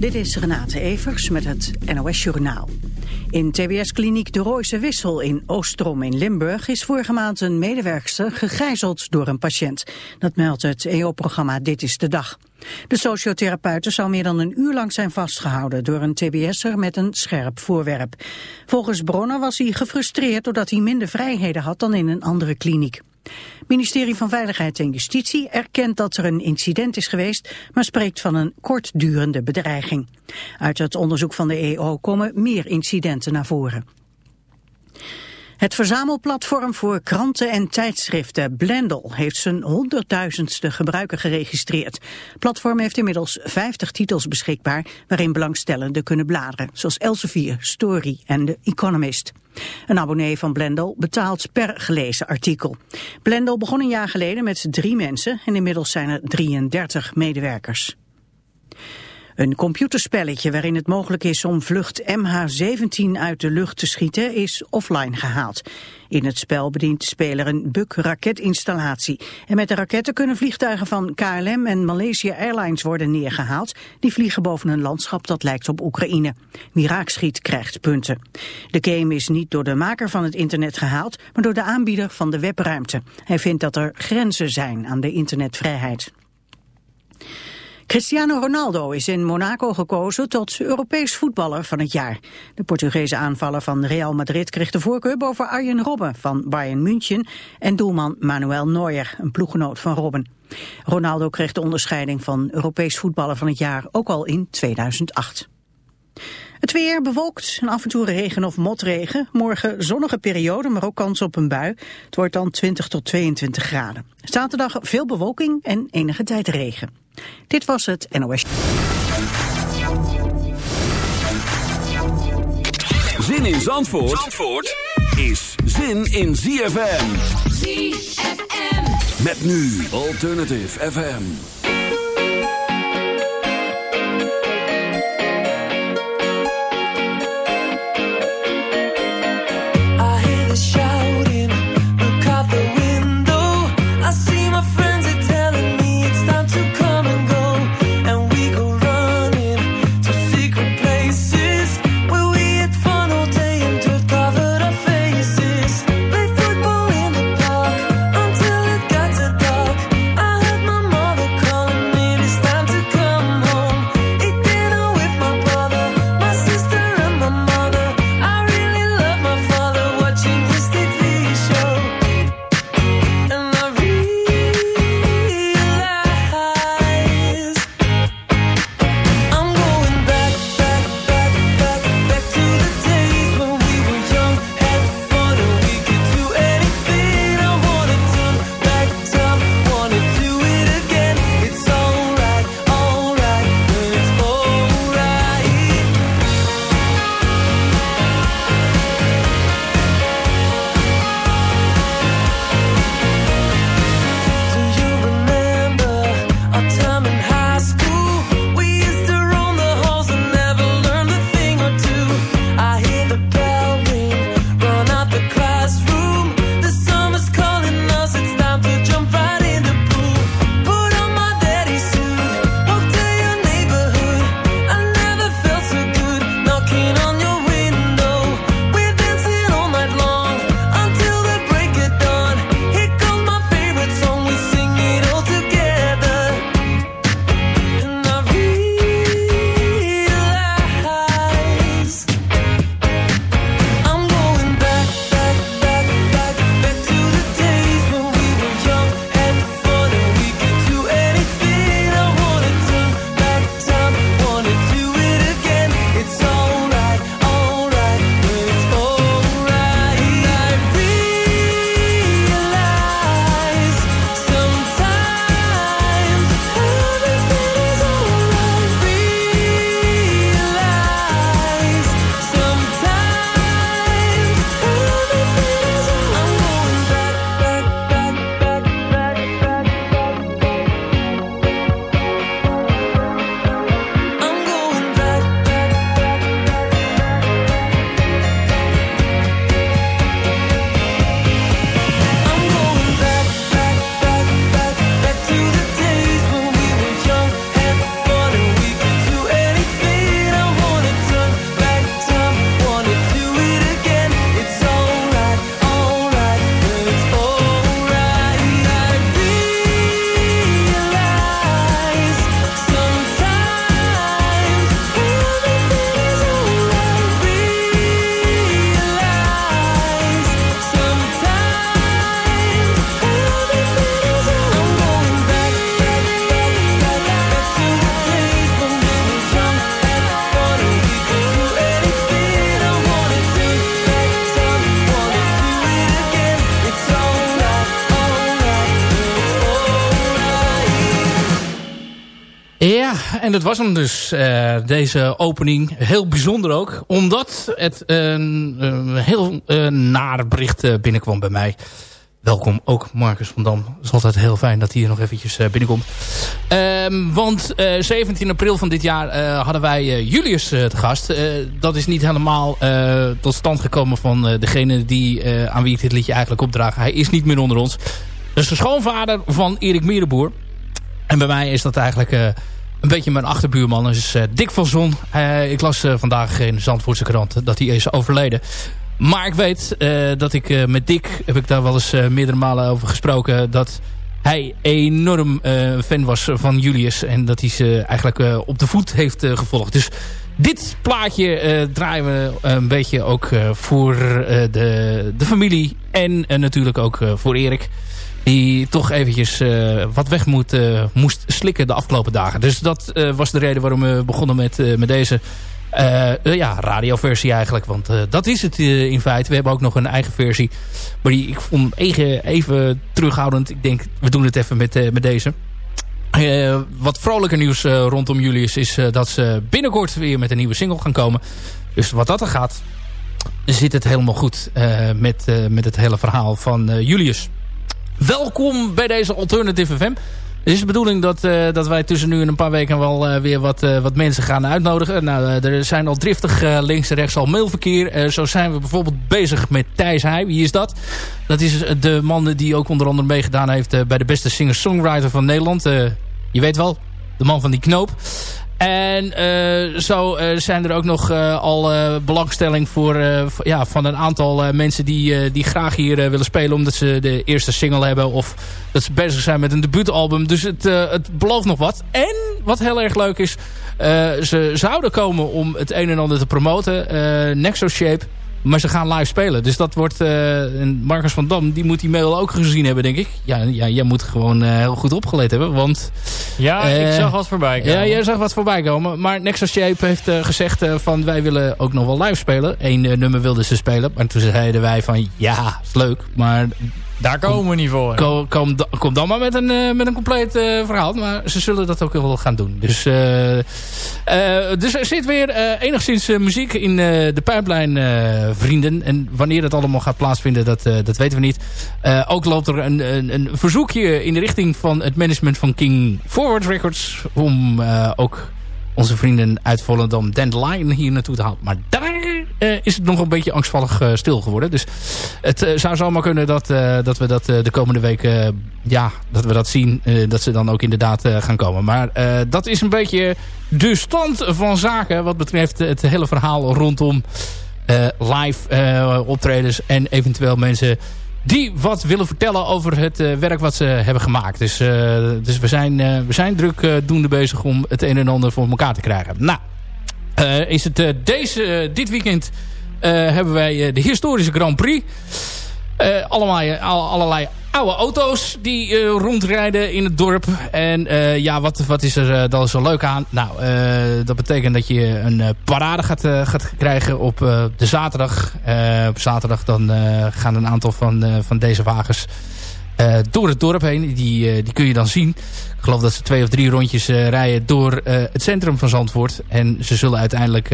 Dit is Renate Evers met het NOS Journaal. In TBS-kliniek De Royse Wissel in Oostrom in Limburg is vorige maand een medewerkster gegijzeld door een patiënt. Dat meldt het EO-programma Dit is de Dag. De sociotherapeute zou meer dan een uur lang zijn vastgehouden door een TBS'er met een scherp voorwerp. Volgens bronnen was hij gefrustreerd doordat hij minder vrijheden had dan in een andere kliniek. Ministerie van Veiligheid en Justitie erkent dat er een incident is geweest, maar spreekt van een kortdurende bedreiging. Uit het onderzoek van de EO komen meer incidenten naar voren. Het verzamelplatform voor kranten en tijdschriften Blendel heeft zijn honderdduizendste gebruiker geregistreerd. Het platform heeft inmiddels 50 titels beschikbaar waarin belangstellenden kunnen bladeren, zoals Elsevier, Story en The Economist. Een abonnee van Blendel betaalt per gelezen artikel. Blendel begon een jaar geleden met drie mensen en inmiddels zijn er 33 medewerkers. Een computerspelletje waarin het mogelijk is om vlucht MH17 uit de lucht te schieten is offline gehaald. In het spel bedient de speler een Buk-raketinstallatie. En met de raketten kunnen vliegtuigen van KLM en Malaysia Airlines worden neergehaald. Die vliegen boven een landschap dat lijkt op Oekraïne. Wie raak schiet krijgt punten. De game is niet door de maker van het internet gehaald, maar door de aanbieder van de webruimte. Hij vindt dat er grenzen zijn aan de internetvrijheid. Cristiano Ronaldo is in Monaco gekozen tot Europees voetballer van het jaar. De Portugese aanvaller van Real Madrid kreeg de voorkeur boven Arjen Robben van Bayern München en doelman Manuel Neuer, een ploeggenoot van Robben. Ronaldo kreeg de onderscheiding van Europees voetballer van het jaar ook al in 2008. Het weer bewolkt en af en toe regen of motregen. Morgen zonnige periode, maar ook kans op een bui. Het wordt dan 20 tot 22 graden. Zaterdag veel bewolking en enige tijd regen. Dit was het NOS. Zin in Zandvoort, Zandvoort is zin in ZFM. ZFM. Met nu Alternative FM. En dat was hem dus, uh, deze opening. Heel bijzonder ook, omdat het een heel uh, nare bericht binnenkwam bij mij. Welkom ook Marcus van Dam. Het is altijd heel fijn dat hij hier nog eventjes binnenkomt. Um, want 17 april van dit jaar hadden wij Julius te gast. dat is niet helemaal tot stand gekomen van degene die, aan wie ik dit liedje eigenlijk opdraag. Hij is niet meer onder ons. Is de schoonvader van Erik Mierenboer. En bij mij is dat eigenlijk een beetje mijn achterbuurman. Is uh, Dick van Zon. Uh, ik las vandaag in de Zandvoortse krant dat hij is overleden. Maar ik weet dat ik met Dick, heb ik daar wel eens meerdere malen over gesproken... dat hij enorm fan was van Julius. En dat hij ze eigenlijk op de voet heeft gevolgd. Dus dit plaatje draaien we een beetje ook voor de, de familie. En natuurlijk ook voor Erik die toch eventjes uh, wat weg moet, uh, moest slikken de afgelopen dagen. Dus dat uh, was de reden waarom we begonnen met, met deze ja, radioversie eigenlijk. Want dat is het in feite. We hebben ook nog een eigen versie. Maar die ik vond even, even terughoudend. Ik denk, we doen het even met, met deze. wat vrolijker nieuws rondom Julius is dat ze binnenkort weer met een nieuwe single gaan komen. Dus wat dat er gaat, zit het helemaal goed met, met het hele verhaal van Julius. Welkom bij deze Alternative FM. Het is de bedoeling dat, uh, dat wij tussen nu en een paar weken wel uh, weer wat, uh, wat mensen gaan uitnodigen. Nou, er zijn al driftig links en rechts al mailverkeer. zo zijn we bijvoorbeeld bezig met Thijs Heij. Wie is dat? Dat is de man die ook onder andere meegedaan heeft bij de beste singer-songwriter van Nederland. je weet wel, de man van die knoop. En uh, zo uh, zijn er ook nog uh, al belangstelling voor, ja, van een aantal mensen die, die graag hier willen spelen. Omdat ze de eerste single hebben of dat ze bezig zijn met een debuutalbum. Dus het, het belooft nog wat. En wat heel erg leuk is, ze zouden komen om het een en ander te promoten. Nexo Shape maar ze gaan live spelen. Dus dat wordt... Uh, Marcus van Dam, die moet die mail ook gezien hebben, denk ik. Ja, ja jij moet gewoon uh, heel goed opgeleid hebben, want... Ja, uh, ik zag wat voorbij komen. Ja, jij zag wat voorbij komen. Maar Nexus Shape heeft gezegd van... wij willen ook nog wel live spelen. Eén nummer wilden ze spelen. Maar toen zeiden wij van... Ja, is leuk, maar daar komen we niet voor. Kom, dan maar met een, uh, met een compleet uh, verhaal. Maar ze zullen dat ook wel gaan doen. Dus, uh, dus er zit weer enigszins muziek in de pijplijn, vrienden. En wanneer het allemaal gaat plaatsvinden, dat, dat weten we niet. ook loopt er een, een, een, verzoekje in de richting van het management van King Forward Records. Om ook onze vrienden uit Volendam Dandelion hier naartoe te halen. Maar daar is het nog een beetje angstvallig uh, stil geworden. Dus het uh, zou zomaar kunnen dat, dat we dat de komende weken... ja, dat we dat zien. dat ze dan ook inderdaad gaan komen. Maar dat is een beetje de stand van zaken... wat betreft het hele verhaal rondom live optredens... en eventueel mensen die wat willen vertellen over het werk wat ze hebben gemaakt. Dus, dus we, zijn, we zijn druk doende bezig om het een en ander voor elkaar te krijgen. Nou, uh, is het uh, deze, uh, dit weekend hebben wij de historische Grand Prix. allemaal, allerlei oude auto's die rondrijden in het dorp. En ja, wat, wat is er dan zo leuk aan? Nou, dat betekent dat je een parade gaat, gaat krijgen op de zaterdag. op zaterdag dan gaan een aantal van, van deze wagens uh, door het dorp heen. Die, uh, die kun je dan zien. Ik geloof dat ze twee of drie rondjes uh, rijden door het centrum van Zandvoort. En ze zullen uiteindelijk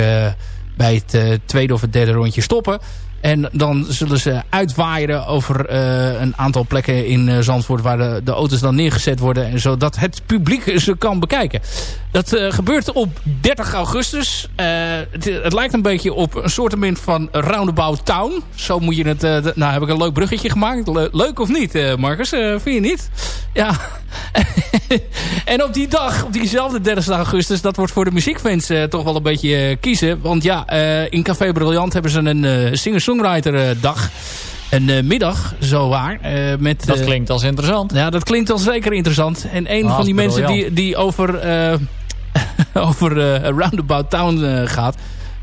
bij het tweede of het derde rondje stoppen. En dan zullen ze uitwaaien over uh, een aantal plekken in uh, Zandvoort... waar de, de, auto's dan neergezet worden... En zodat het publiek ze kan bekijken. Dat uh, gebeurt op 30 augustus. Het, lijkt een beetje op een soort van Roundabout Town. Zo moet je het... nou, heb ik een leuk bruggetje gemaakt. Le leuk of niet, Marcus? vind je niet? Ja. en op die dag, op diezelfde 30 augustus... dat wordt voor de muziekfans toch wel een beetje kiezen. Want ja, in Café Brilliant hebben ze een singer Songwriter dag. Een uh, middag, zo waar. Uh, met, dat klinkt als interessant. Ja, dat klinkt al zeker interessant. En een van die mensen die, die over, over Roundabout Town gaat...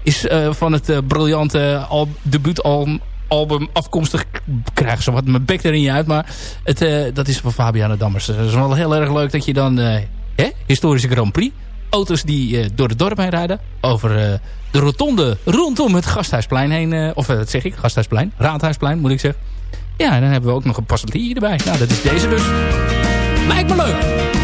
is van het briljante al, debuutalbum album afkomstig krijgen ze wat mijn bek er niet uit. Maar het, dat is van Fabiana Dammers. Het is wel heel erg leuk dat je dan... hè, historische Grand Prix auto's die uh, door het dorp heen rijden. Over uh, de rotonde rondom het Gasthuisplein heen. Uh, of wat zeg ik? Gasthuisplein. Raadhuisplein moet ik zeggen. Ja, en dan hebben we ook nog een passend erbij. Nou, dat is deze dus. Lijkt me leuk.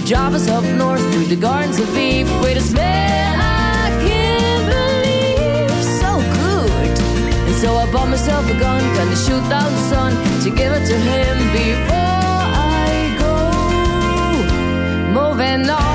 to drive us up north through the gardens of Eve. Wait a smell I can't believe so good. And so I bought myself a gun, gonna shoot down the sun to give it to him before I go moving on.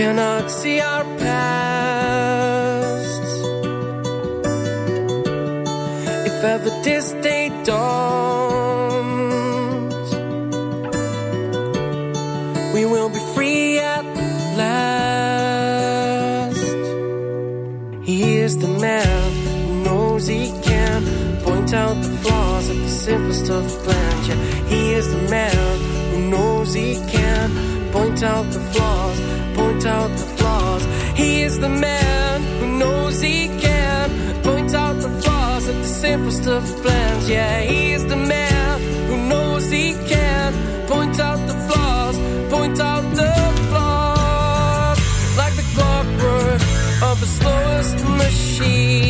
cannot see our past. If ever this day dawns, we will be free at last. He is the man who knows he can point out the flaws of the simplest of plans. Yeah, he is the man who knows he can point out the flaws point out the flaws. He is the man who knows he can point out the flaws of the simplest of plans. Yeah, he is the man who knows he can point out the flaws, point out the flaws like the clockwork of the slowest machine.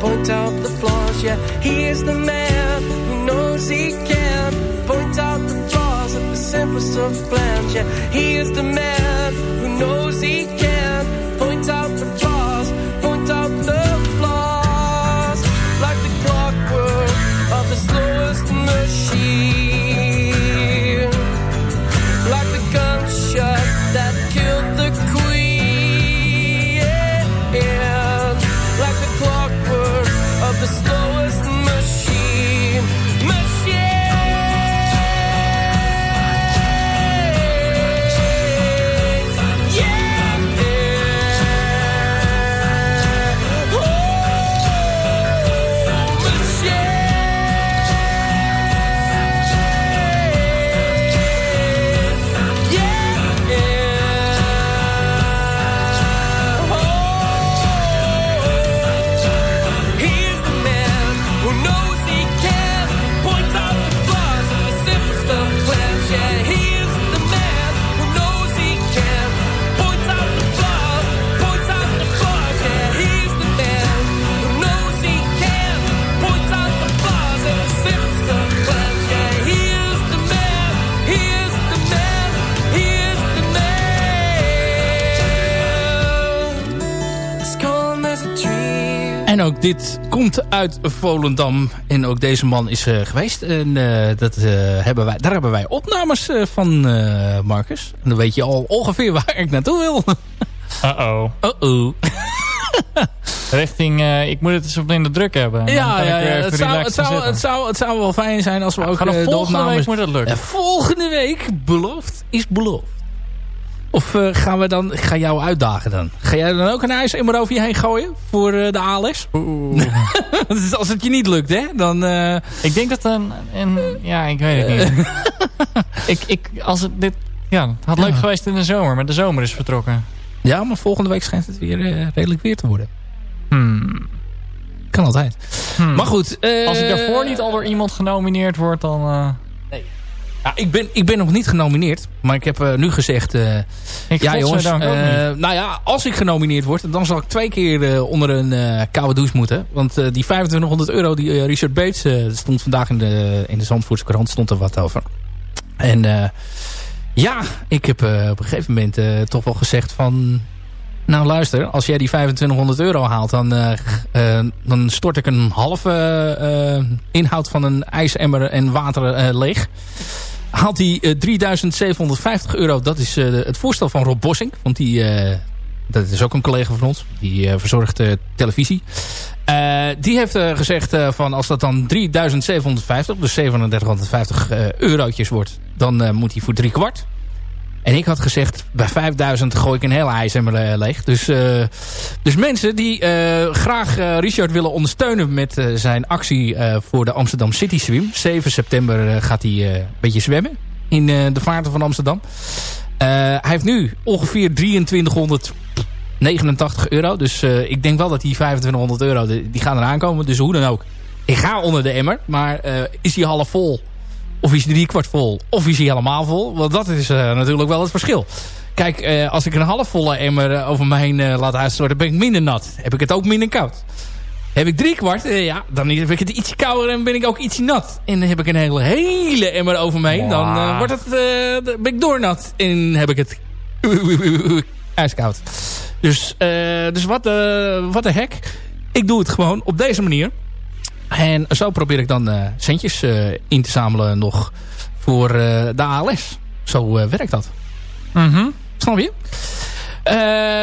point out the flaws. Yeah, he is the man who knows he can point out the flaws of the simplest of plans. Yeah, he is the man who knows he can ook dit komt uit Volendam. En ook deze man is eh, geweest. En eh, dat, eh, hebben wij, daar hebben wij opnames van, Marcus. En dan weet je al ongeveer waar ik naartoe wil. Uh-oh. Uh-oh. Richting, ik moet het eens op in de druk hebben. Ja, ja, ja. Het, zou, het, zou, het, zou, het zou wel fijn zijn als we ook de volgende opnames... week moet het lukken. Volgende week, beloofd, is beloofd. Of eh, gaan we dan, ga jou uitdagen dan? Ga jij dan ook een ijsemmer over je heen gooien voor eh, de ALS? Oeh. Dus als het je niet lukt, hè? Dan, eh, ik denk dat een, een... Ja, ik weet het niet. ik, ik, als het dit... Ja, het had leuk Ja. geweest in de zomer, maar de zomer is vertrokken. ja, maar volgende week schijnt het weer redelijk weer te worden. Hmm. Kan altijd. Hmm. Maar goed. Als ik daarvoor niet al door iemand genomineerd word, dan... Ja, ik, ben, ik ben nog niet genomineerd. Maar ik heb eh, nu gezegd... eh, ja jongens, eh, nou ja, als ik genomineerd word... dan zal ik twee keer onder een koude douche moeten. Want die 2500 euro die Richard Bates... stond vandaag in de, in de Zandvoortse krant stond er wat over. En ja, ik heb op een gegeven moment toch wel gezegd van... Nou luister, als jij die 2500 euro haalt... dan, dan stort ik een halve inhoud van een ijsemmer en water leeg haalt hij eh, 3750 euro. Dat is eh, het voorstel van Rob Bossink. Want die, eh, dat is ook een collega van ons. Die eh, verzorgt eh, televisie. Eh, die heeft eh, gezegd eh, van als dat dan 3750, dus 3750 eh, eurotjes wordt. Dan eh, moet hij voor drie kwart. En ik had gezegd, bij 5000 gooi ik een hele ijzemmer eh, leeg. Dus, eh, dus mensen die eh, graag Richard willen ondersteunen met zijn actie voor de Amsterdam City Swim. 7 september gaat hij een beetje zwemmen in de vaarten van Amsterdam. Hij heeft nu ongeveer 2389 euro. Dus ik denk wel dat die 2500 euro, die, die gaan eraan komen. Dus hoe dan ook. Ik ga onder de emmer. Maar is hij half vol? Of is hij drie kwart vol? Of is hij helemaal vol? Want dat is eh, natuurlijk wel het verschil. Kijk, eh, als ik een halfvolle emmer eh, over me heen laat uitstorten... ben ik minder nat. Heb ik het ook minder koud. Heb ik drie kwart, ja, dan heb ik het ietsje kouder en ben ik ook ietsje nat. En dan heb ik een hele, hele emmer over me heen. Dan wordt het, ben ik doornat. En heb ik het ijskoud. Dus, dus wat, wat de hek. Ik doe het gewoon op deze manier. En zo probeer ik dan eh, centjes eh, in te zamelen nog voor eh, de ALS. Zo werkt dat. Mhm. Snap je?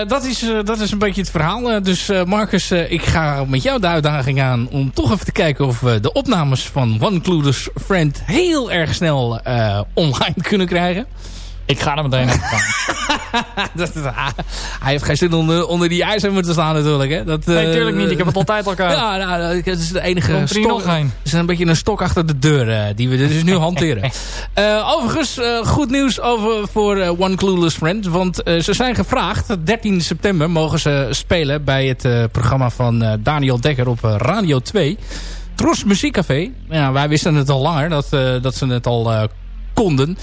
Dat, is, dat is een beetje het verhaal. Dus Marcus, ik ga met jou de uitdaging aan... om toch even te kijken of we de opnames van One Clueless Friend... heel erg snel online kunnen krijgen. Ik ga er meteen Dat ah, hij heeft geen zin onder, onder die ijzer te staan natuurlijk. Hè? Dat, Nee, eh, tuurlijk niet. Ik heb het altijd al koud. Ja, nou, dat is de enige stok. Het is een beetje een stok achter de deur eh, die we dus nu hanteren. Eh, overigens, eh, goed nieuws over voor eh, One Clueless Friend. Want eh, ze zijn gevraagd. 13 september mogen ze spelen bij het eh, programma van eh, Daniel Dekker op eh, Radio 2. Tros Muziekcafé. Ja, wij wisten het al langer dat, eh, dat ze het al eh, konden.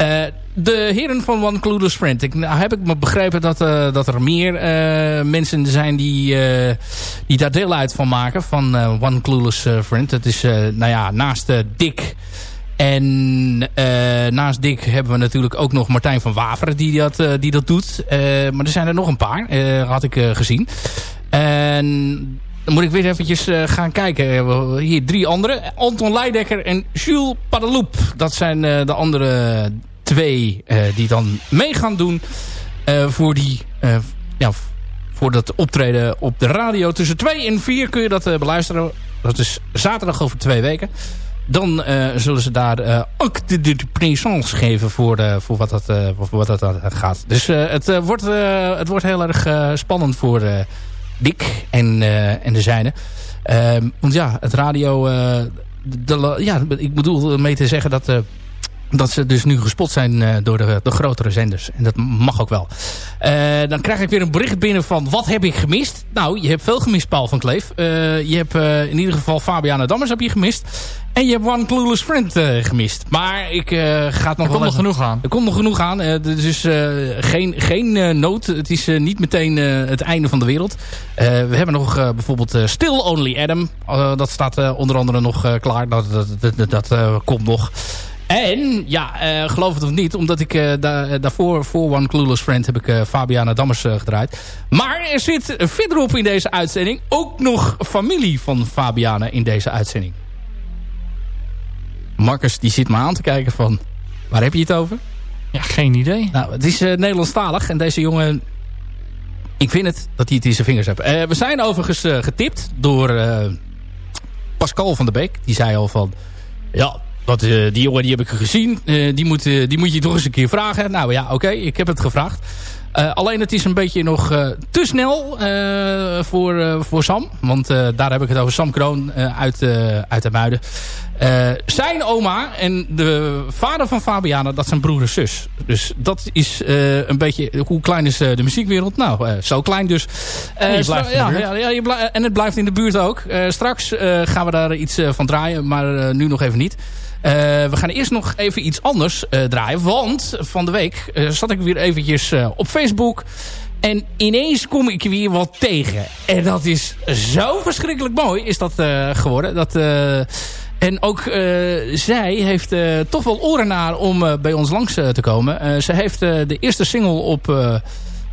Eh, de heren van One Clueless Friend. Ik, nou heb ik me begrepen dat, eh, dat er meer eh, mensen zijn die, die daar deel uit van maken. Van One Clueless Friend. Dat is, nou ja, naast Dick... En naast Dick hebben we natuurlijk ook nog Martijn van Waveren die dat, die dat doet. Maar er zijn er nog een paar, had ik gezien. En dan moet ik weer eventjes eh, gaan kijken. Eh, Hier drie andere. Anton Leidekker en Jules Padeloep. Dat zijn eh, de andere twee die dan mee gaan doen voor die... ja, voor dat optreden op de radio. Tussen 2 en 4 kun je dat beluisteren. Dat is zaterdag over twee weken. Dan zullen ze daar eh acte de présence geven voor, eh, voor wat dat, voor wat dat gaat. Dus het, wordt, het wordt heel erg spannend voor Dick en, eh, en de zijne. Ehm, want ja, het radio... eh, de, ja, ik bedoel mee te zeggen dat... dat ze dus nu gespot zijn eh, door de, de grotere zenders. En dat mag ook wel. Eh, dan krijg ik weer een bericht binnen van... wat heb ik gemist? Nou, je hebt veel gemist, Paul van Kleef. Eh, je hebt in ieder geval Fabiana Dammers heb je gemist. En je hebt One Clueless Friend gemist. Maar ik ga het nog Er wel komt nog genoeg aan. er komt nog genoeg aan. Er is eh, geen, geen nood. Het is niet meteen het einde van de wereld. We hebben nog bijvoorbeeld Still Only Adam. Dat staat onder andere nog klaar. Dat, dat, dat, dat, komt nog. En, ja, eh, geloof het of niet, omdat ik eh, da- daarvoor, voor One Clueless Friend, heb ik eh, Fabiana Dammers eh, gedraaid. Maar er zit verderop in deze uitzending ook nog familie van Fabiana in deze uitzending. Marcus, die zit me aan te kijken van, waar heb je het over? Ja, geen idee. Nou, het is eh, Nederlandstalig en deze jongen... Ik vind het dat hij het in zijn vingers heeft. Eh, we zijn overigens eh, getipt door eh, Pascal van der Beek. Die zei al van... Ja, dat, eh, die jongen die heb ik gezien. Eh, die, moet, eh, die moet je toch eens een keer vragen. Nou ja, oké, ik heb het gevraagd. Alleen het is een beetje nog te snel voor, voor Sam. Want daar heb ik het over Sam Kroon uit, uit de Muiden. Zijn oma en de vader van Fabiana, dat zijn broer en zus. Dus dat is een beetje... Hoe klein is de muziekwereld? Nou, zo klein dus. Je stra- blijft in de ja, buurt. ja, ja, je blij- en het blijft in de buurt ook. Straks gaan we daar iets van draaien, maar nu nog even niet. Eh, we gaan eerst nog even iets anders eh, draaien. Want van de week eh, zat ik weer eventjes op Facebook. En ineens kom ik weer wat tegen. En dat is zo verschrikkelijk mooi is dat geworden. Dat, en ook zij heeft toch wel oren naar om bij ons langs te komen. Ze heeft de eerste single op...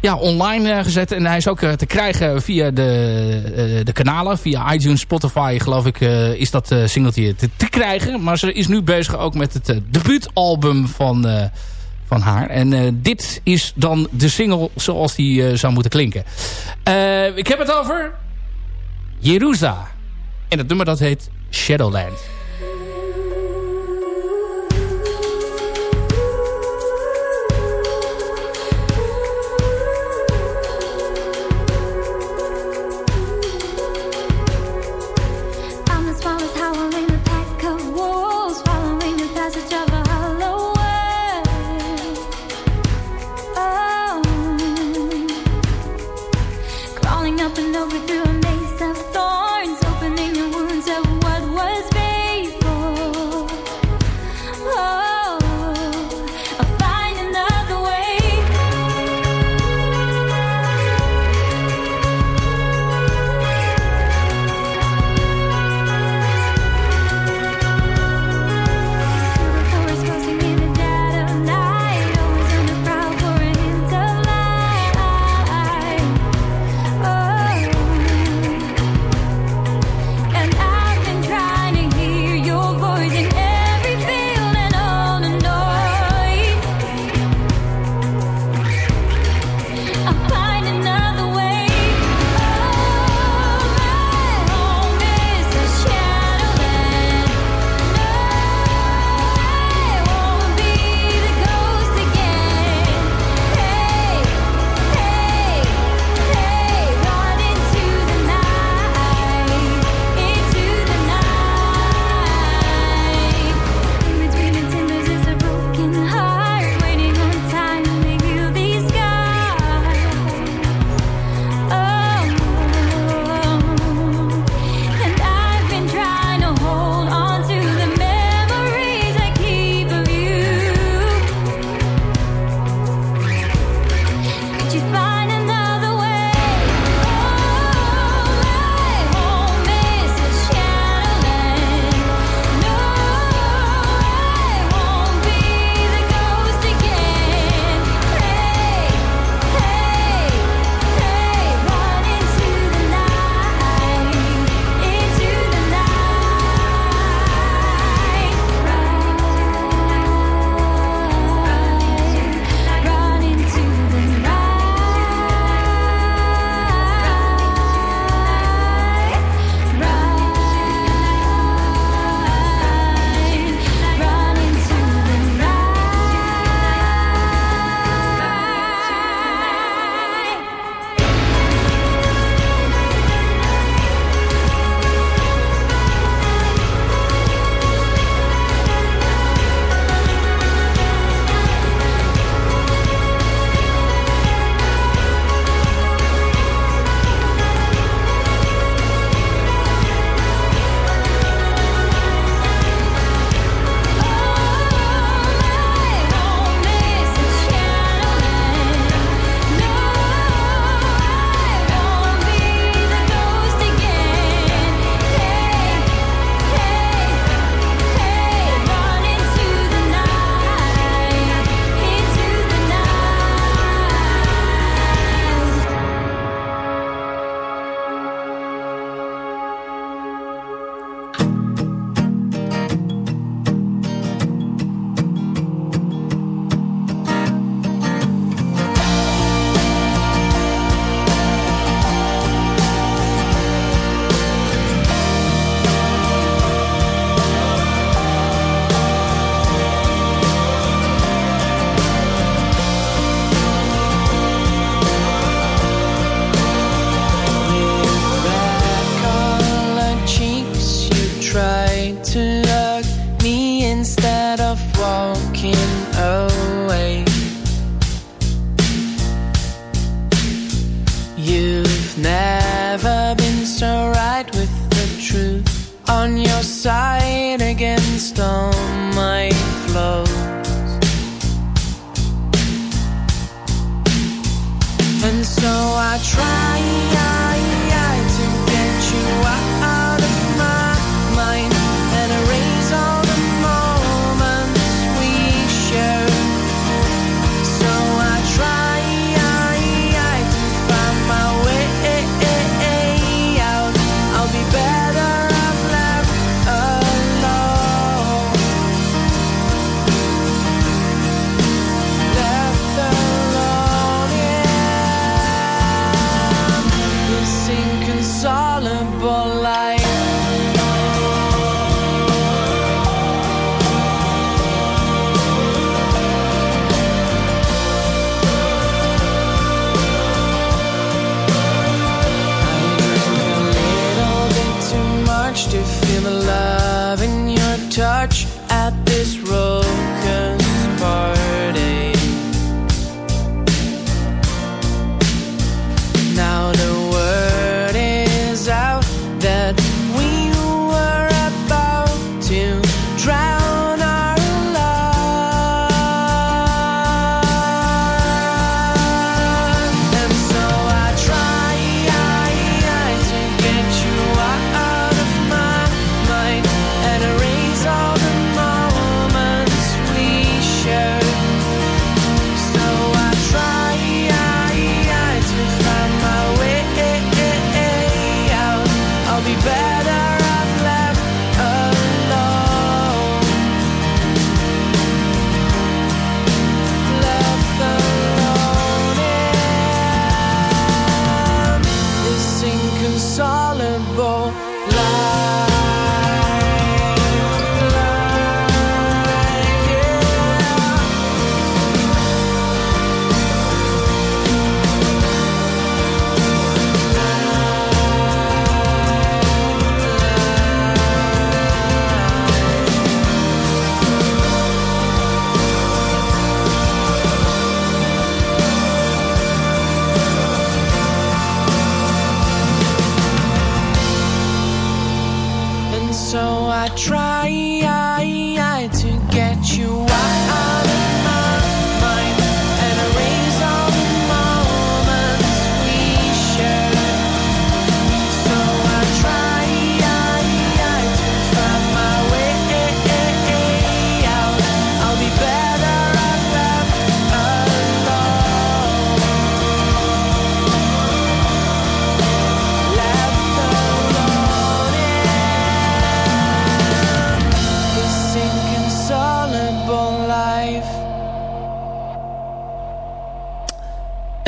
ja, online eh, gezet. En hij is ook eh, te krijgen via de, eh, de kanalen. Via iTunes, Spotify geloof ik is dat singeltje te, te krijgen. Maar ze is nu bezig ook met het debuutalbum van, van haar. En dit is dan de single zoals die zou moeten klinken. Ik heb het over Jerusa. En het nummer dat heet Shadowland.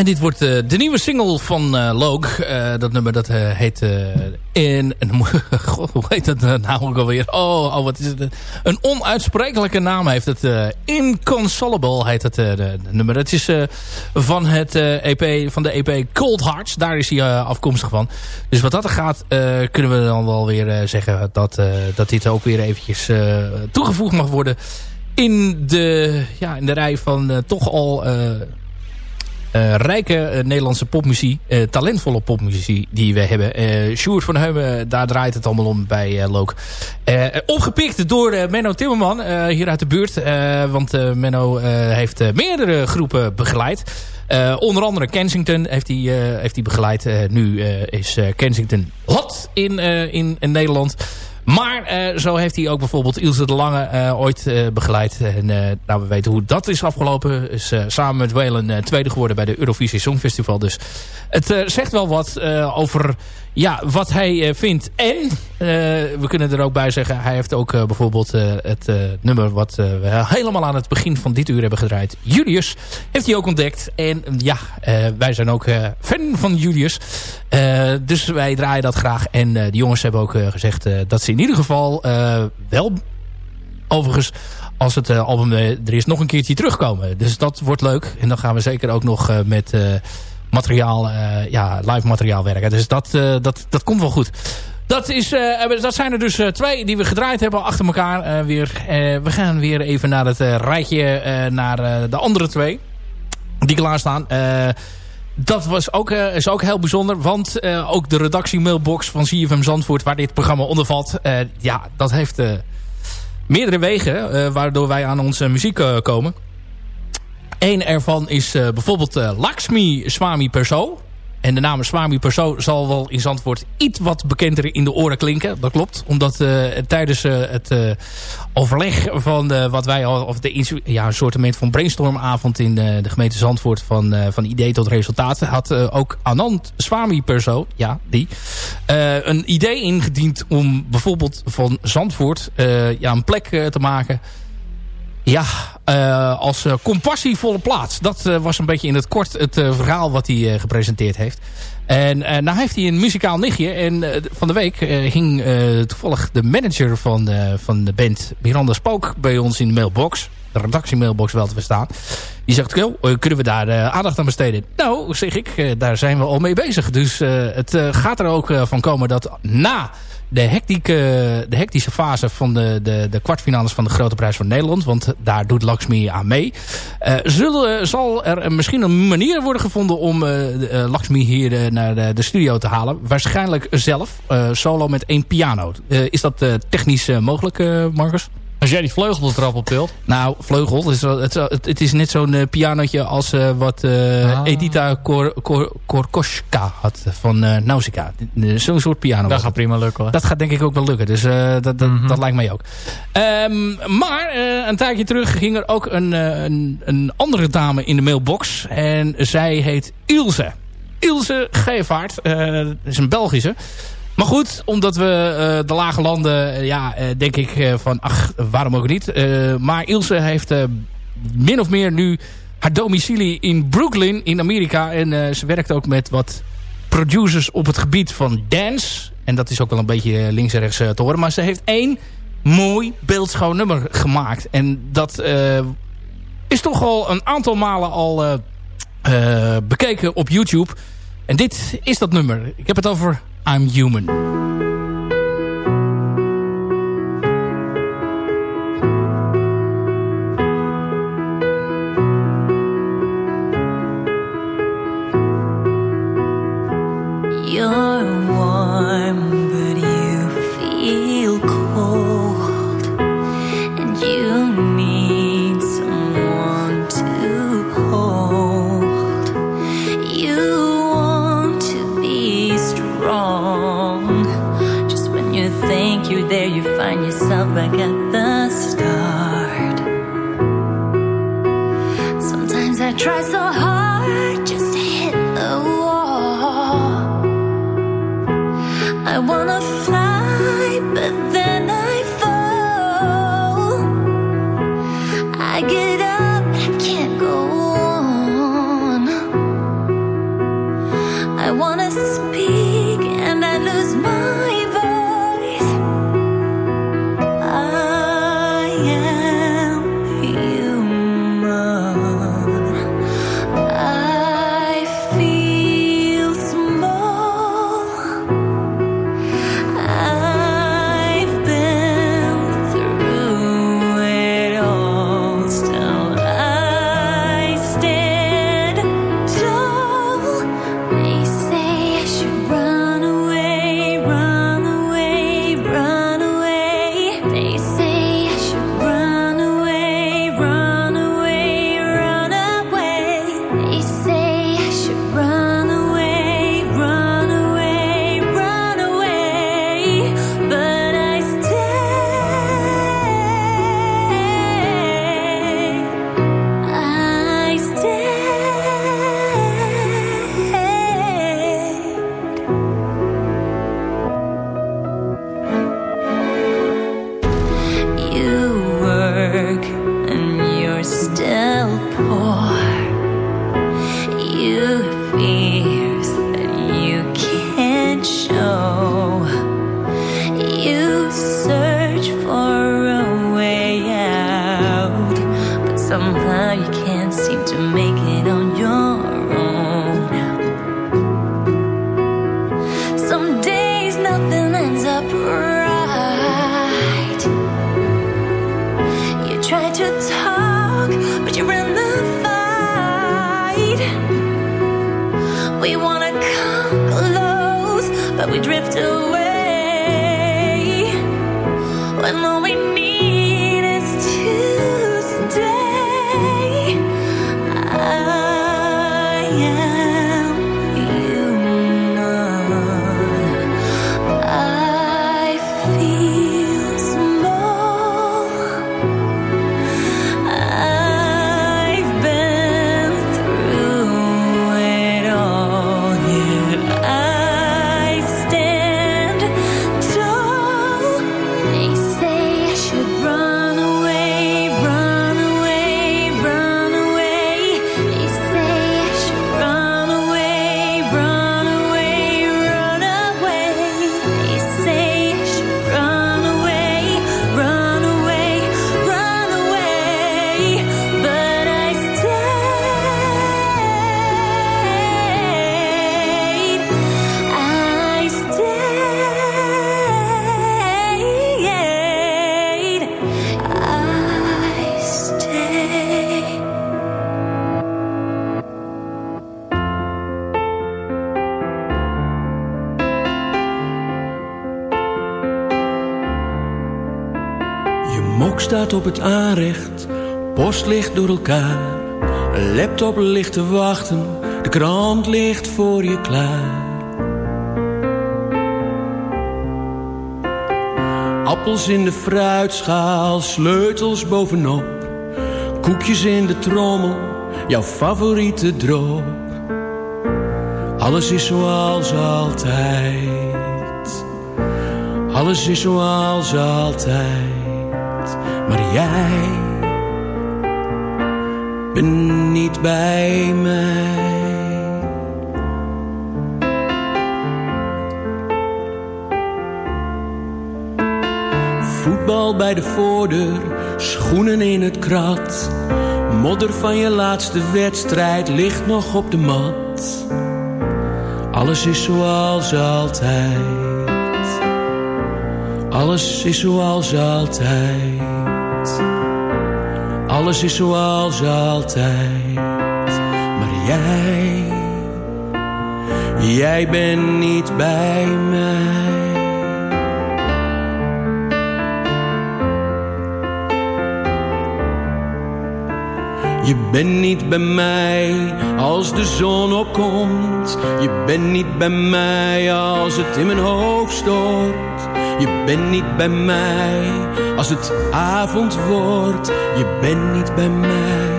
Dit wordt eh, de nieuwe single van. Eh, dat nummer dat heet... in, God, hoe heet dat nou ook alweer? Oh, oh, wat is het? Een onuitsprekelijke naam heeft het. Inconsolable heet het de, nummer. Het is van, het, EP, van de EP Cold Hearts. Daar is hij afkomstig van. Dus wat dat er gaat, kunnen we dan wel weer zeggen... Dat, dat dit ook weer eventjes toegevoegd mag worden... In de, ja, in de rij van toch al eh, rijke eh, Nederlandse popmuziek, eh, talentvolle popmuziek die we hebben. Eh Sjoerd van Heumen, daar draait het allemaal om bij Look. Opgepikt door Menno Timmerman hier uit de buurt. Want Menno heeft meerdere groepen begeleid. Onder andere Kensington heeft hij, heeft hij begeleid. Nu is Kensington hot in, in, in Nederland. Maar eh, zo heeft hij ook bijvoorbeeld Ilse de Lange eh, ooit eh, begeleid. En nou, we weten hoe dat is afgelopen. Is samen met Whalen tweede geworden bij de Eurovisie Songfestival. Dus het zegt wel wat over ja, wat hij vindt. En we kunnen er ook bij zeggen... hij heeft ook bijvoorbeeld het nummer... wat we helemaal aan het begin van dit uur hebben gedraaid. Julius heeft hij ook ontdekt. En ja, wij zijn ook fan van Julius. Eh, dus wij draaien dat graag. En eh, de jongens hebben ook eh, gezegd... dat ze in ieder geval wel... overigens als het album er is nog een keertje terugkomen. Dus dat wordt leuk. En dan gaan we zeker ook nog met materiaal, ja, live materiaal werken. Dus dat, dat, dat komt wel goed. Dat, is, dat zijn er dus twee die we gedraaid hebben achter elkaar weer. We gaan weer even naar het rijtje, naar de andere twee. Die klaarstaan. Eh dat was ook, eh, is ook heel bijzonder. Want eh, ook de redactiemailbox van CFM Zandvoort... waar dit programma onder valt... eh, ja, dat heeft... meerdere wegen waardoor wij aan onze muziek komen. Eén ervan is bijvoorbeeld Lakshmi Swami Perso. En de naam Swami Perso zal wel in Zandvoort iets wat bekender in de oren klinken. Dat klopt. Omdat eh, tijdens eh, het eh, overleg van wat wij al... Of de ja, een soort van brainstormavond in de, gemeente Zandvoort... Van, van idee tot resultaat... had ook Anand Swami Perso, ja, die... een idee ingediend om bijvoorbeeld van Zandvoort... ja, een plek te maken... Ja, eh, als eh, compassievolle plaats. Dat eh, was een beetje in het kort het verhaal wat hij gepresenteerd heeft. En nou heeft hij een muzikaal nichtje. En van de week hing toevallig de manager van, van de band Miranda Spook bij ons in de mailbox. De redactiemailbox wel te verstaan. Die zegt, "Yo, eh, kunnen we daar aandacht aan besteden? Nou, zeg ik, daar zijn we al mee bezig. Dus het gaat er ook van komen dat na de, de hectische fase van de, de, de kwartfinales van de Grote Prijs van Nederland. Want daar doet Lakshmi aan mee. Eh, zullen, zal er misschien een manier worden gevonden om eh, de, eh, Lakshmi hier eh, naar de, studio te halen. Waarschijnlijk zelf, eh, solo met één piano. Eh, is dat eh, technisch eh, mogelijk, eh, Marcus? Als jij die vleugeltrap op tilt. Nou, vleugel. Het het, is- het, het is net zo'n eh, pianotje als eh, wat eh, Ah. Edita Kor, Kor, Korkoschka had van eh Nausicaa. Zo'n soort piano. Dat gaat het. prima lukken hoor. Dat gaat denk ik ook wel lukken. Dus dat, dat, Mhm. dat lijkt mij ook. Ehm, maar een tijdje terug ging er ook een, een, een andere dame in de mailbox. En zij heet Ilse. Ilse Gevaert. eh is een Belgische. Maar goed, omdat we eh, de lage landen, eh, ja, eh, denk ik van, ach, waarom ook niet. Maar Ilse heeft min of meer nu haar domicilie in Brooklyn in Amerika. En ze werkt ook met wat producers op het gebied van dance. En dat is ook wel een beetje links en rechts te horen. Maar ze heeft één mooi beeldschoon nummer gemaakt. En dat is toch al een aantal malen al bekeken op YouTube. En dit is dat nummer. Ik heb het over I'm Human. You're try so hard we drift away. When all we need op het aanrecht, post ligt door elkaar. Een laptop ligt te wachten, de krant ligt voor je klaar. Appels in de fruitschaal, sleutels bovenop. Koekjes in de trommel, jouw favoriete drop. Alles is zoals altijd. Alles is zoals altijd. Jij bent niet bij mij. Voetbal bij de voordeur, schoenen in het krat. Modder van je laatste wedstrijd ligt nog op de mat. Alles is zoals altijd. Alles is zoals altijd. Alles is zoals altijd. Maar jij, jij bent niet bij mij. Je bent niet bij mij als de zon opkomt. Je bent niet bij mij als het in mijn hoofd stort. Je bent niet bij mij als het avond wordt. Je bent niet bij mij.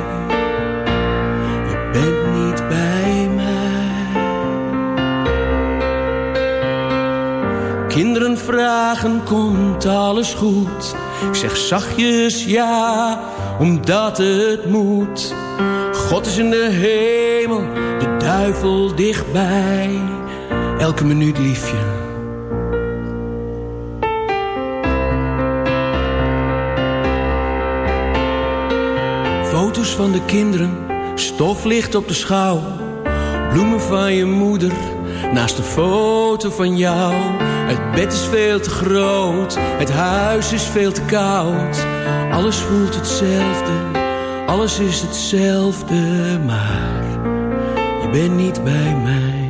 Je bent niet bij mij. Kinderen vragen, komt alles goed? Ik zeg zachtjes ja, omdat het moet. God is in de hemel, de duivel dichtbij. Elke minuut liefje. Van de kinderen, stof ligt op de schouw. Bloemen van je moeder, naast een foto van jou. Het bed is veel te groot, het huis is veel te koud. Alles voelt hetzelfde, alles is hetzelfde, maar je bent niet bij mij.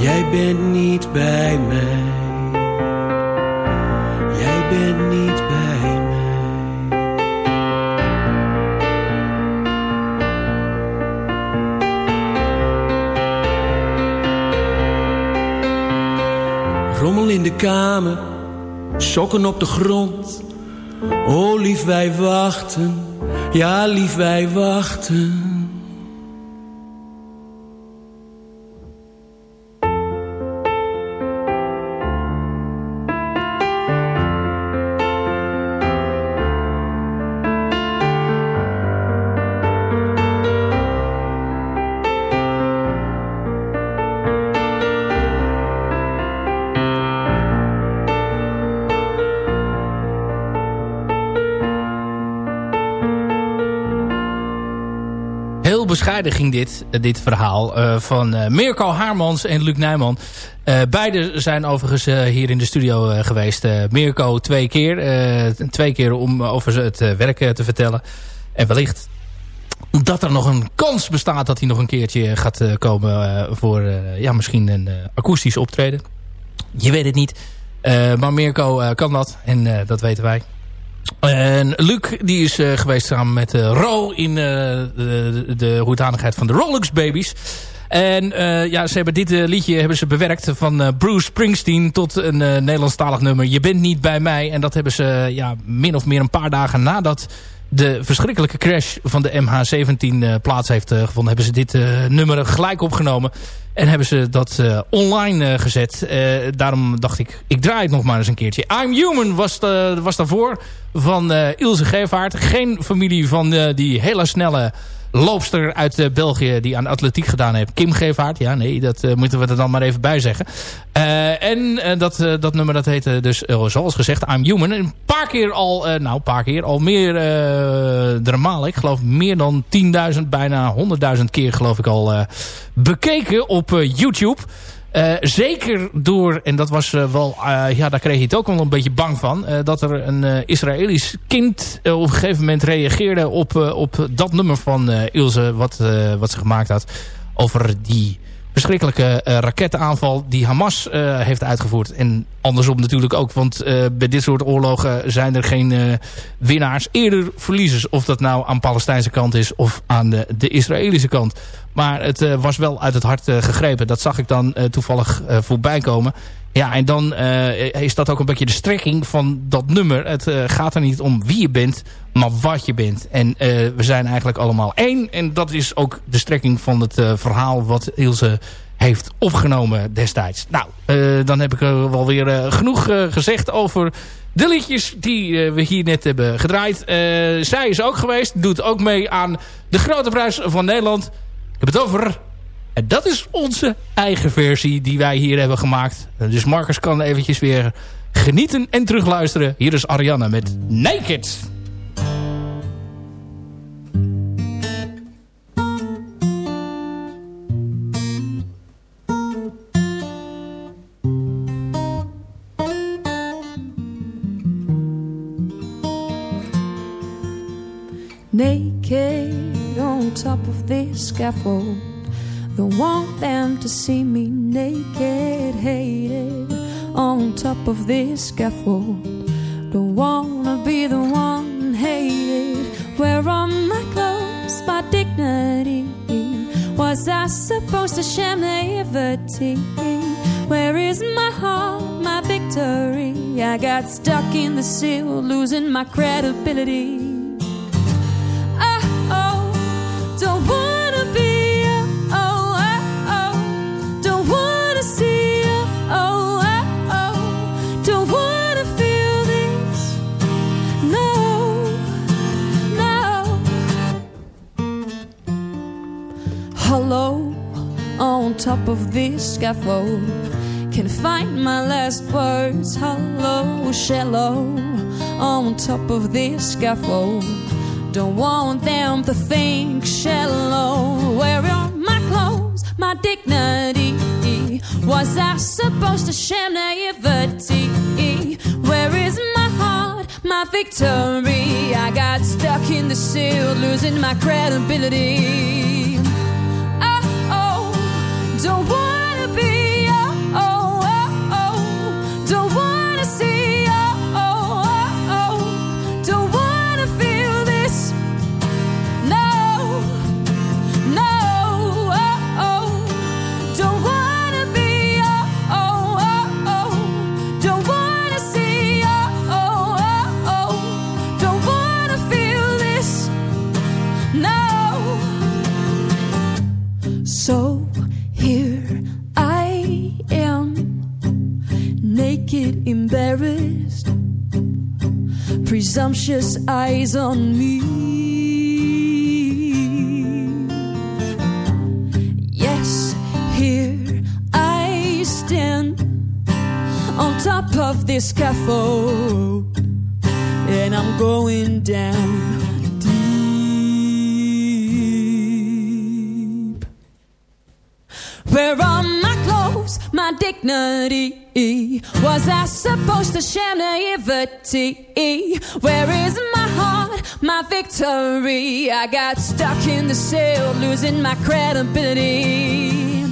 Jij bent niet bij mij. Jij bent niet in de kamer, sokken op de grond. Oh lief wij wachten, ja lief wij wachten. Dit, eh, dit verhaal eh, van eh, Mirko Haarmans en Luc Nijman. Uh, beide zijn overigens hier in de studio geweest. Mirko twee keer. twee keer om over het werk te vertellen. En wellicht dat er nog een kans bestaat dat hij nog een keertje gaat komen voor ja, misschien een akoestisch optreden. Je weet het niet. maar Mirko kan dat en dat weten wij. En Luc die is uh, geweest samen met uh, Ro in uh, de, de hoedanigheid van de Rolex Babies. En ja, ze hebben dit liedje hebben ze bewerkt van Bruce Springsteen tot een Nederlandstalig nummer. Je bent niet bij mij. En dat hebben ze ja, min of meer een paar dagen nadat de verschrikkelijke crash van de MH17 plaats heeft gevonden. Hebben ze dit nummer gelijk opgenomen. En hebben ze dat online gezet. Daarom dacht ik, ik draai het nog maar eens een keertje. I'm Human was, was daarvoor van Ilse Gevaert. Geen familie van die hele snelle loopster uit België die aan atletiek gedaan heeft. Kim Gevaert. Ja, nee, dat moeten we er dan maar even bij zeggen. en dat, dat nummer dat heette dus, zoals gezegd, I'm Human. Een paar keer al, nou een paar keer, al meer uh, Ik geloof meer dan 10.000, bijna 100.000 keer geloof ik al bekeken op YouTube. Uh, zeker door, en dat was uh, wel, uh, ja, daar kreeg je het ook wel een beetje bang van. dat er een Israëlisch kind op een gegeven moment reageerde op, op dat nummer van Ilse, wat, wat ze gemaakt had. Over die verschrikkelijke eh, rakettenaanval die Hamas eh, heeft uitgevoerd. En andersom natuurlijk ook, want uh, bij dit soort oorlogen zijn er geen uh, winnaars, eerder verliezers. Of dat nou aan de Palestijnse kant is of aan de, de Israëlische kant. Maar het uh, was wel uit het hart gegrepen. Dat zag ik dan toevallig voorbij komen. Ja, en dan is dat ook een beetje de strekking van dat nummer. Het gaat er niet om wie je bent, maar wat je bent. En we zijn eigenlijk allemaal één. En dat is ook de strekking van het verhaal wat Ilse heeft opgenomen destijds. Nou, dan heb ik wel weer genoeg gezegd over de liedjes die we hier net hebben gedraaid. zij is ook geweest, doet ook mee aan de Grote Prijs van Nederland. Ik heb het over... En dat is onze eigen versie die wij hier hebben gemaakt. Dus Marcus kan eventjes weer genieten en terugluisteren. Hier is Ariane met Naked. naked on top of this scaffold. Don't want them to see me naked, hated on top of this scaffold. Don't wanna be the one hated. Where are my clothes, my dignity? Was I supposed to share naivety? Where is my heart, my victory? I got stuck in the seal, losing my credibility. Top of this scaffold. Can find my last words. Hello, shallow, on top of this scaffold. Don't want them to think shallow. Where are my clothes, my dignity? Was I supposed to share naivety? Where is my heart, my victory? I got stuck in the seal, losing my credibility. Embarrassed, presumptuous eyes on me. Yes, here I stand on top of this scaffold, and I'm going down dignity? Was I supposed to share naivety? Where is my heart, my victory? I got stuck in the cell, losing my credibility.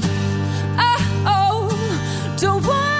Oh, oh, don't wanna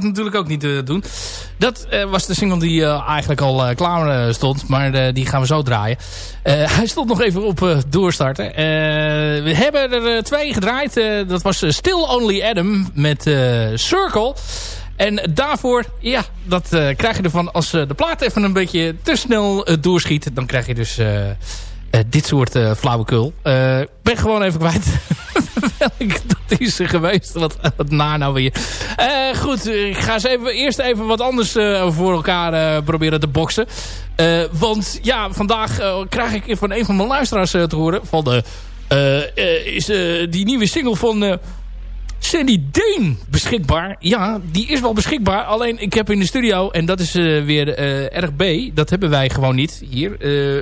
dat natuurlijk ook niet eh, doen. Dat eh, was de single die eh, eigenlijk al klaar stond. Maar die gaan we zo draaien. Hij stond nog even op doorstarten. We hebben er twee gedraaid. Dat was Still Only Adam met Circle. En daarvoor, ja, dat krijg je ervan als de plaat even een beetje te snel doorschiet. Dan krijg je dus dit soort eh, flauwekul. Eh, Ik ben gewoon even kwijt dat is geweest. Wat, wat na nou weer. Eh, goed, ik ga eens even, eerst even wat anders eh, voor elkaar eh, proberen te boksen. Eh, want ja, vandaag eh, krijg ik van een van mijn luisteraars eh, te horen... van de, eh, eh, is eh, die nieuwe single van... Sandy Deen beschikbaar. Ja, die is wel beschikbaar. Alleen ik heb in de studio, en dat is eh, weer eh RB. Dat hebben wij gewoon niet hier. Eh,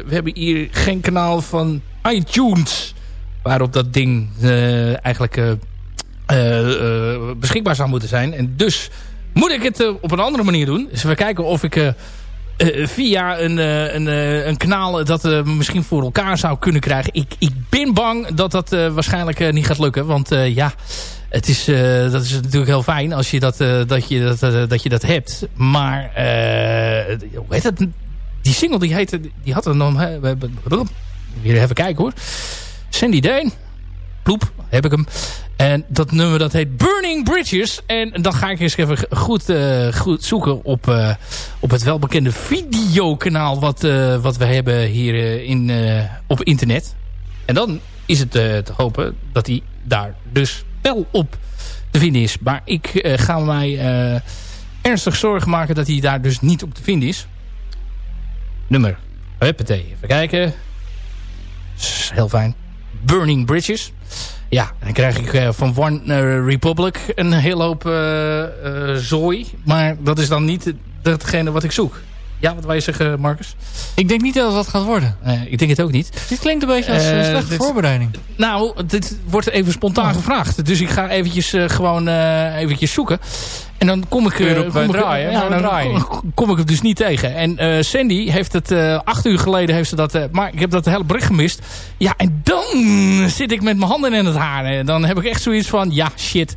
we hebben hier geen kanaal van iTunes. Waarop dat ding eigenlijk beschikbaar zou moeten zijn. En dus moet ik het op een andere manier doen. Dus we kijken of ik... via een, een, een kanaal dat misschien voor elkaar zou kunnen krijgen. Ik, ik ben bang dat dat waarschijnlijk niet gaat lukken. Want ja, het is, eh, dat is natuurlijk heel fijn als je dat, eh, dat, je dat, eh, dat je dat hebt. Maar hoe heet het? Die single die heette, die had naam. hè, we hebben- even kijken hoor. Sandy Dane. Ploep, heb ik hem. En dat nummer dat heet Burning Bridges. En dan ga ik eens even goed, goed zoeken op, op het welbekende videokanaal wat, wat we hebben hier in, op internet. En dan is het te hopen dat hij daar dus op te vinden is. Maar ik eh, ga mij eh, ernstig zorgen maken dat hij daar dus niet op te vinden is. Nummer. Huppatee. Even kijken. Heel fijn. Burning Bridges. Ja, dan krijg ik eh, van One Republic een hele hoop zooi. Maar dat is dan niet datgene wat ik zoek. Ja, wat wil je zeggen, Marcus? Ik denk niet dat het wat gaat worden. Eh, ik denk het ook niet. Dit klinkt een beetje als een Eh, slechte dit- voorbereiding. Nou, dit wordt even spontaan gevraagd. Dus ik ga eventjes eh, gewoon eh, eventjes zoeken. En dan kom ik... Erop, kom ik- draaien, Ja, dan draaien. kom, kom ik het dus niet tegen. En Sandy heeft het... acht uur geleden heeft ze dat... maar ik heb dat hele bericht gemist. Ja, en dan zit ik met mijn handen in het haar. En dan heb ik echt zoiets van... Ja, shit.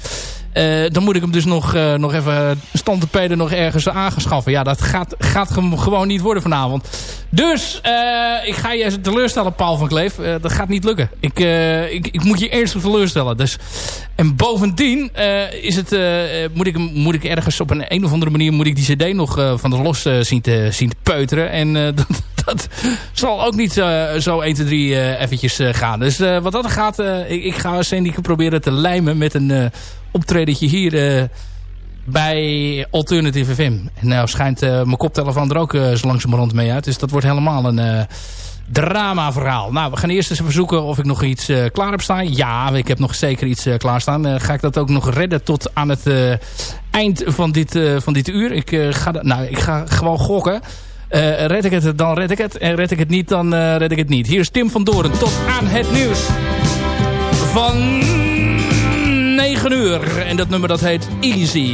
Eh, Eh, dan moet ik hem dus nog, uh, nog even stand te nog ergens aangeschaffen. Ja, dat gaat, gaat gewoon niet worden vanavond. Dus ik ga je teleurstellen, Paul van Kleef. dat gaat niet lukken. Ik, ik, ik moet je eerst teleurstellen. Dus, en bovendien is het, moet, ik, moet ik ergens op een, een of andere manier... moet ik die cd nog van de los zien, te, zien te peuteren. En dat, dat zal ook niet zo 1, 2, 3 eventjes gaan. Dus wat dat gaat, ik, ik ga Sandy proberen te lijmen met een optredentje hier bij Alternative. En nou schijnt mijn koptelefoon er ook uh, zo langzamerhand mee uit. Dus dat wordt helemaal een drama verhaal. Nou, we gaan eerst eens even zoeken of ik nog iets klaar heb staan. Ja, ik heb nog zeker iets klaar staan. ga ik dat ook nog redden tot aan het eind van dit, van dit uur. Ik, ga, nou, ik ga gewoon gokken. Red ik het, dan red ik het. En red ik het niet, dan red ik het niet. Hier is Tim van Doren. Tot aan het nieuws van 9 uur. En dat nummer dat heet Easy.